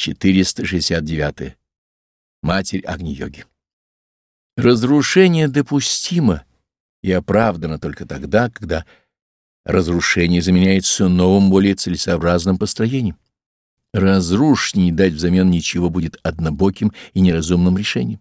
469. Матерь Агни-йоги. Разрушение допустимо и оправдано только тогда, когда разрушение заменяется новым, более целесообразным построением. Разрушить не дать взамен ничего будет однобоким и неразумным решением.